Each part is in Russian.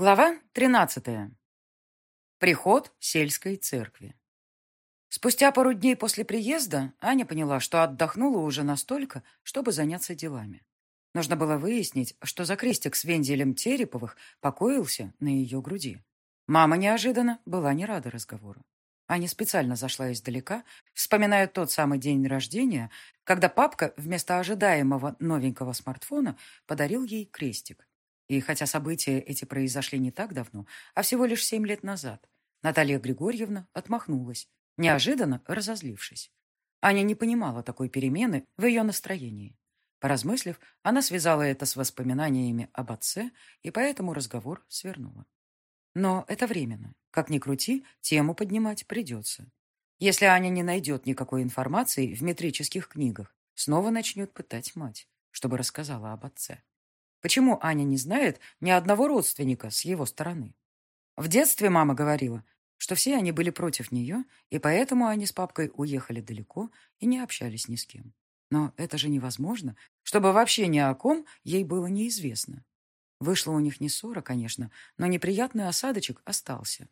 Глава 13. Приход сельской церкви. Спустя пару дней после приезда Аня поняла, что отдохнула уже настолько, чтобы заняться делами. Нужно было выяснить, что за крестик с вензелем Тереповых покоился на ее груди. Мама неожиданно была не рада разговору. Аня специально зашла издалека, вспоминая тот самый день рождения, когда папка вместо ожидаемого новенького смартфона подарил ей крестик. И хотя события эти произошли не так давно, а всего лишь семь лет назад, Наталья Григорьевна отмахнулась, неожиданно разозлившись. Аня не понимала такой перемены в ее настроении. Поразмыслив, она связала это с воспоминаниями об отце и поэтому разговор свернула. Но это временно. Как ни крути, тему поднимать придется. Если Аня не найдет никакой информации в метрических книгах, снова начнет пытать мать, чтобы рассказала об отце. Почему Аня не знает ни одного родственника с его стороны? В детстве мама говорила, что все они были против нее, и поэтому они с папкой уехали далеко и не общались ни с кем. Но это же невозможно, чтобы вообще ни о ком ей было неизвестно. Вышло у них не ссора, конечно, но неприятный осадочек остался.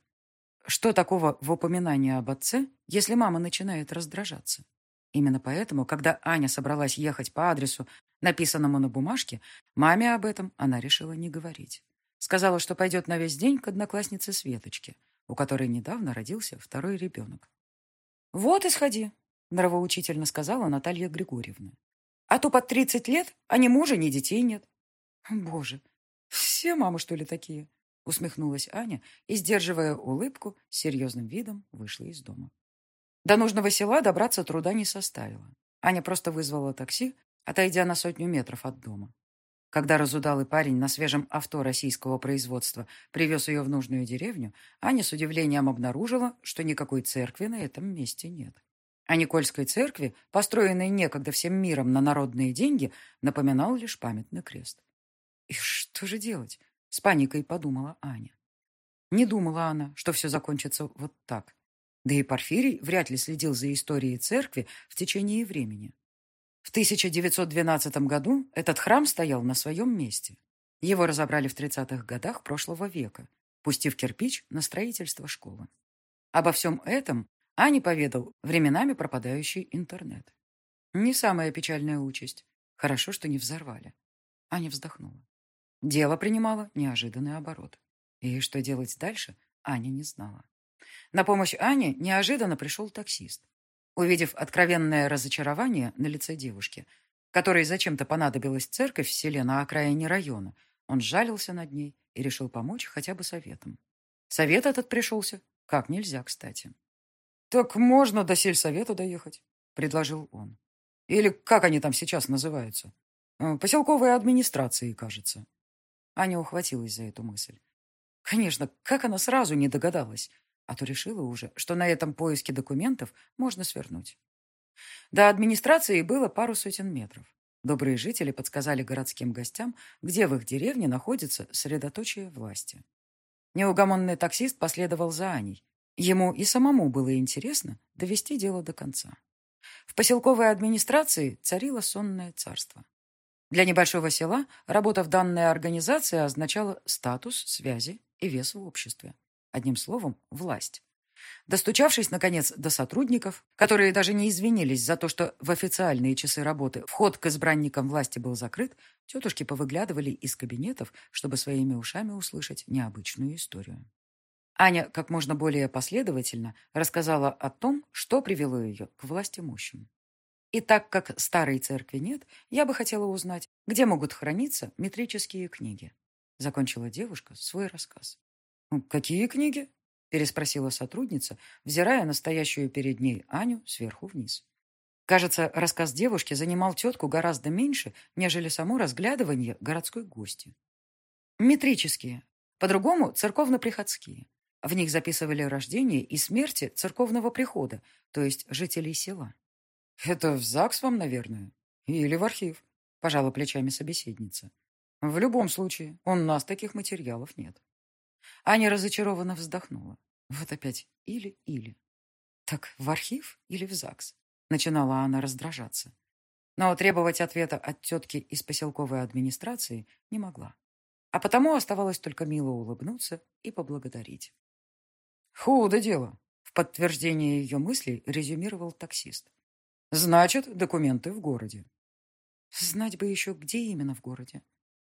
Что такого в упоминании об отце, если мама начинает раздражаться? Именно поэтому, когда Аня собралась ехать по адресу, написанному на бумажке, маме об этом она решила не говорить. Сказала, что пойдет на весь день к однокласснице Светочке, у которой недавно родился второй ребенок. «Вот и сходи», — нравоучительно сказала Наталья Григорьевна. «А то под тридцать лет, а ни мужа, ни детей нет». «Боже, все мамы, что ли, такие?» усмехнулась Аня и, сдерживая улыбку, с серьезным видом вышла из дома. До нужного села добраться труда не составило. Аня просто вызвала такси, отойдя на сотню метров от дома. Когда разудалый парень на свежем авто российского производства привез ее в нужную деревню, Аня с удивлением обнаружила, что никакой церкви на этом месте нет. А Никольской церкви, построенной некогда всем миром на народные деньги, напоминал лишь памятный крест. И что же делать? С паникой подумала Аня. Не думала она, что все закончится вот так. Да и Порфирий вряд ли следил за историей церкви в течение времени. В 1912 году этот храм стоял на своем месте. Его разобрали в 30-х годах прошлого века, пустив кирпич на строительство школы. Обо всем этом Ане поведал временами пропадающий интернет. Не самая печальная участь. Хорошо, что не взорвали. Аня вздохнула. Дело принимало неожиданный оборот. И что делать дальше, Аня не знала. На помощь Ане неожиданно пришел таксист. Увидев откровенное разочарование на лице девушки, которой зачем-то понадобилась церковь в селе на окраине района, он сжалился над ней и решил помочь хотя бы советом. Совет этот пришелся как нельзя, кстати. «Так можно до сельсовета доехать», — предложил он. «Или как они там сейчас называются? Э, поселковые администрации, кажется». Аня ухватилась за эту мысль. Конечно, как она сразу не догадалась? А то решила уже, что на этом поиске документов можно свернуть. До администрации было пару сотен метров. Добрые жители подсказали городским гостям, где в их деревне находится средоточие власти. Неугомонный таксист последовал за Аней. Ему и самому было интересно довести дело до конца. В поселковой администрации царило сонное царство. Для небольшого села работа в данной организации означала статус, связи и вес в обществе. Одним словом, власть. Достучавшись, наконец, до сотрудников, которые даже не извинились за то, что в официальные часы работы вход к избранникам власти был закрыт, тетушки повыглядывали из кабинетов, чтобы своими ушами услышать необычную историю. Аня как можно более последовательно рассказала о том, что привело ее к власти мужчин. И так как старой церкви нет, я бы хотела узнать, где могут храниться метрические книги. Закончила девушка свой рассказ. «Какие книги?» – переспросила сотрудница, взирая настоящую перед ней Аню сверху вниз. Кажется, рассказ девушки занимал тетку гораздо меньше, нежели само разглядывание городской гости. Метрические, по-другому церковно-приходские. В них записывали рождение и смерти церковного прихода, то есть жителей села. «Это в ЗАГС вам, наверное? Или в архив?» – пожала плечами собеседница. «В любом случае, у нас таких материалов нет». Аня разочарованно вздохнула. Вот опять или-или. Так в архив или в ЗАГС? Начинала она раздражаться. Но требовать ответа от тетки из поселковой администрации не могла. а потому оставалось только мило улыбнуться и поблагодарить. «Худо дело», — в подтверждение ее мыслей резюмировал таксист. «Значит, документы в городе». Знать бы еще, где именно в городе.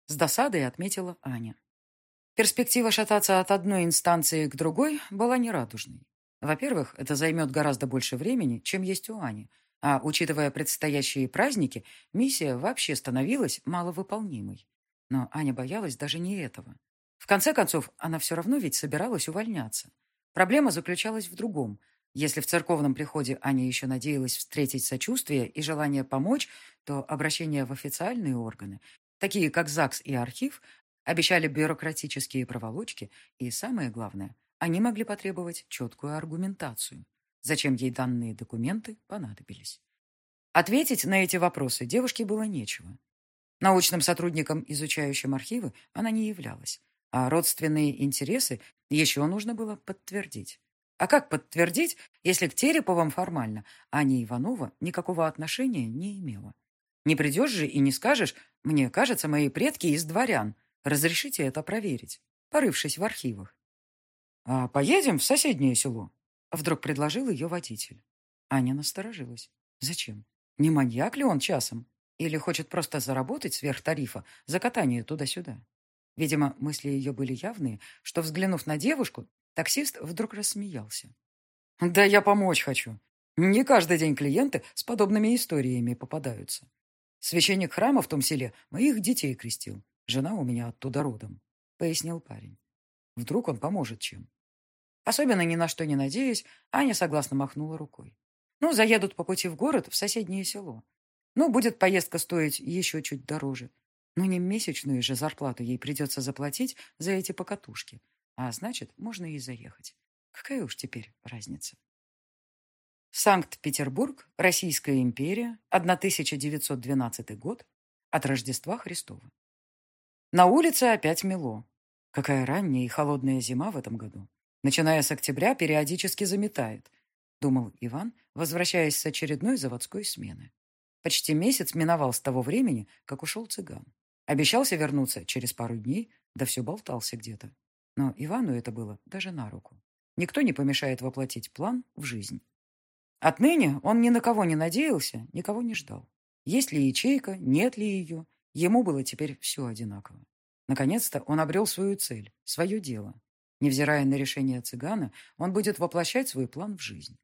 С досадой отметила Аня. Перспектива шататься от одной инстанции к другой была нерадужной. Во-первых, это займет гораздо больше времени, чем есть у Ани, а, учитывая предстоящие праздники, миссия вообще становилась маловыполнимой. Но Аня боялась даже не этого. В конце концов, она все равно ведь собиралась увольняться. Проблема заключалась в другом. Если в церковном приходе Аня еще надеялась встретить сочувствие и желание помочь, то обращение в официальные органы, такие как ЗАГС и архив, обещали бюрократические проволочки и, самое главное, они могли потребовать четкую аргументацию, зачем ей данные документы понадобились. Ответить на эти вопросы девушке было нечего. Научным сотрудником, изучающим архивы, она не являлась, а родственные интересы еще нужно было подтвердить. А как подтвердить, если к Тереповым формально Аня Иванова никакого отношения не имела? Не придешь же и не скажешь, мне кажется, мои предки из дворян. Разрешите это проверить, порывшись в архивах. «А поедем в соседнее село?» Вдруг предложил ее водитель. Аня насторожилась. «Зачем? Не маньяк ли он часом? Или хочет просто заработать сверх тарифа за катание туда-сюда?» Видимо, мысли ее были явные, что, взглянув на девушку, таксист вдруг рассмеялся. «Да я помочь хочу. Не каждый день клиенты с подобными историями попадаются. Священник храма в том селе моих детей крестил. Жена у меня оттуда родом», — пояснил парень. Вдруг он поможет чем. Особенно ни на что не надеясь, Аня согласно махнула рукой. Ну, заедут по пути в город, в соседнее село. Ну, будет поездка стоить еще чуть дороже. Но не месячную же зарплату ей придется заплатить за эти покатушки. А значит, можно и заехать. Какая уж теперь разница? Санкт-Петербург, Российская империя, 1912 год, от Рождества Христова. На улице опять мело. Какая ранняя и холодная зима в этом году. Начиная с октября, периодически заметает, думал Иван, возвращаясь с очередной заводской смены. Почти месяц миновал с того времени, как ушел цыган. Обещался вернуться через пару дней, да все болтался где-то. Но Ивану это было даже на руку. Никто не помешает воплотить план в жизнь. Отныне он ни на кого не надеялся, никого не ждал. Есть ли ячейка, нет ли ее, ему было теперь все одинаково. Наконец-то он обрел свою цель, свое дело. Невзирая на решение цыгана, он будет воплощать свой план в жизнь.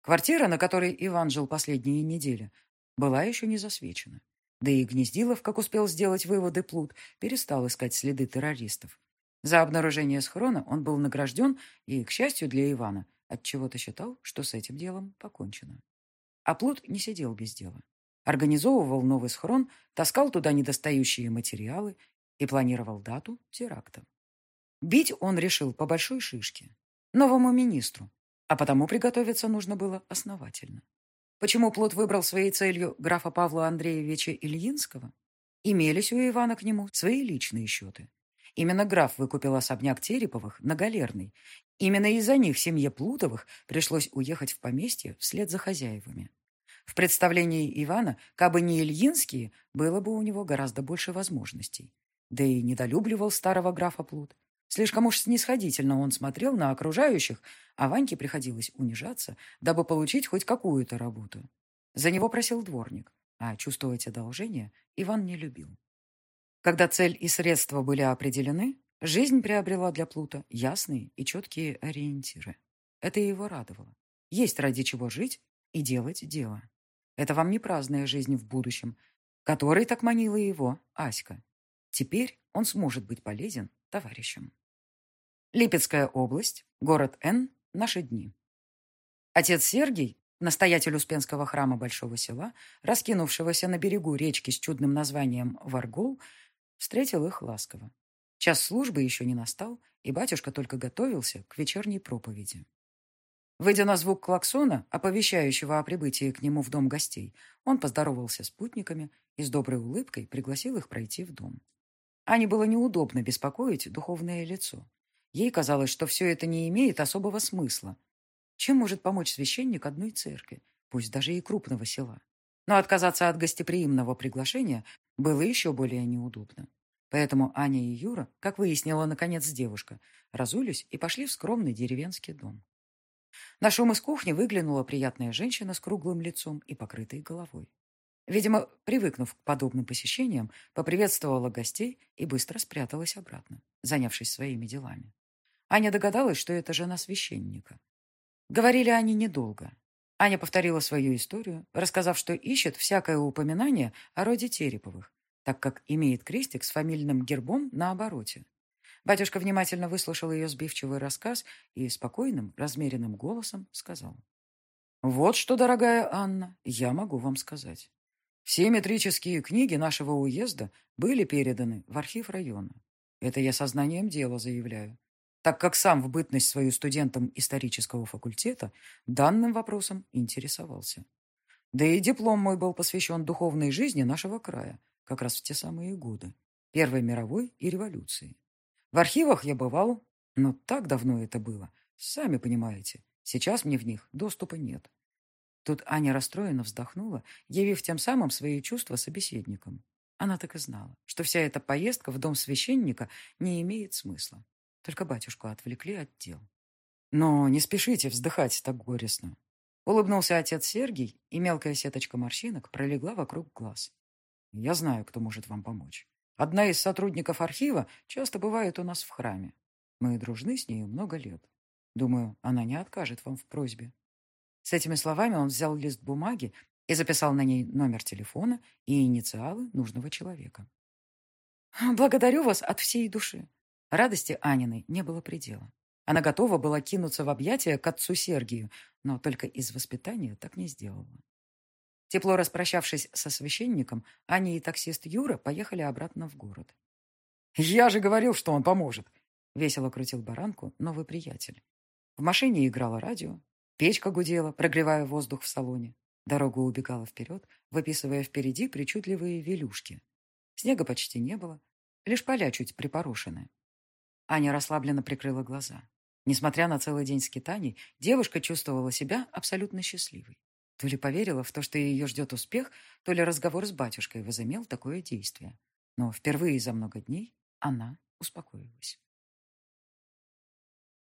Квартира, на которой Иван жил последние недели, была еще не засвечена. Да и Гнездилов, как успел сделать выводы Плут, перестал искать следы террористов. За обнаружение схрона он был награжден и, к счастью для Ивана, отчего-то считал, что с этим делом покончено. А Плут не сидел без дела. Организовывал новый схрон, таскал туда недостающие материалы и планировал дату теракта. Бить он решил по большой шишке, новому министру, а потому приготовиться нужно было основательно. Почему Плот выбрал своей целью графа Павла Андреевича Ильинского? Имелись у Ивана к нему свои личные счеты. Именно граф выкупил особняк Тереповых на Галерной. Именно из-за них семье Плутовых пришлось уехать в поместье вслед за хозяевами. В представлении Ивана, кабы не Ильинские, было бы у него гораздо больше возможностей да и недолюбливал старого графа Плут. Слишком уж снисходительно он смотрел на окружающих, а Ваньке приходилось унижаться, дабы получить хоть какую-то работу. За него просил дворник, а чувствовать одолжение Иван не любил. Когда цель и средства были определены, жизнь приобрела для Плута ясные и четкие ориентиры. Это его радовало. Есть ради чего жить и делать дело. Это вам не праздная жизнь в будущем, которой так манила его Аська. Теперь он сможет быть полезен товарищам. Липецкая область, город Н, наши дни. Отец Сергий, настоятель Успенского храма Большого села, раскинувшегося на берегу речки с чудным названием Варгол, встретил их ласково. Час службы еще не настал, и батюшка только готовился к вечерней проповеди. Выйдя на звук клаксона, оповещающего о прибытии к нему в дом гостей, он поздоровался с путниками и с доброй улыбкой пригласил их пройти в дом. Ане было неудобно беспокоить духовное лицо. Ей казалось, что все это не имеет особого смысла. Чем может помочь священник одной церкви, пусть даже и крупного села? Но отказаться от гостеприимного приглашения было еще более неудобно. Поэтому Аня и Юра, как выяснила наконец девушка, разулись и пошли в скромный деревенский дом. На шум из кухни выглянула приятная женщина с круглым лицом и покрытой головой. Видимо, привыкнув к подобным посещениям, поприветствовала гостей и быстро спряталась обратно, занявшись своими делами. Аня догадалась, что это жена священника. Говорили они недолго. Аня повторила свою историю, рассказав, что ищет всякое упоминание о роде Тереповых, так как имеет крестик с фамильным гербом на обороте. Батюшка внимательно выслушал ее сбивчивый рассказ и спокойным, размеренным голосом сказал. «Вот что, дорогая Анна, я могу вам сказать. Все метрические книги нашего уезда были переданы в архив района. Это я сознанием дела заявляю, так как сам в бытность свою студентом исторического факультета данным вопросом интересовался. Да и диплом мой был посвящен духовной жизни нашего края, как раз в те самые годы, Первой мировой и революции. В архивах я бывал, но так давно это было. Сами понимаете, сейчас мне в них доступа нет. Тут Аня расстроенно вздохнула, явив тем самым свои чувства собеседникам. Она так и знала, что вся эта поездка в дом священника не имеет смысла. Только батюшку отвлекли от дел. Но не спешите вздыхать так горестно. Улыбнулся отец Сергий, и мелкая сеточка морщинок пролегла вокруг глаз. Я знаю, кто может вам помочь. Одна из сотрудников архива часто бывает у нас в храме. Мы дружны с ней много лет. Думаю, она не откажет вам в просьбе. С этими словами он взял лист бумаги и записал на ней номер телефона и инициалы нужного человека. «Благодарю вас от всей души». Радости Аниной не было предела. Она готова была кинуться в объятия к отцу Сергию, но только из воспитания так не сделала. Тепло распрощавшись со священником, Аня и таксист Юра поехали обратно в город. «Я же говорил, что он поможет!» — весело крутил баранку новый приятель. В машине играло радио, печка гудела, прогревая воздух в салоне. Дорога убегала вперед, выписывая впереди причудливые велюшки. Снега почти не было, лишь поля чуть припорошены. Аня расслабленно прикрыла глаза. Несмотря на целый день скитаний, девушка чувствовала себя абсолютно счастливой. То ли поверила в то, что ее ждет успех, то ли разговор с батюшкой возымел такое действие. Но впервые за много дней она успокоилась.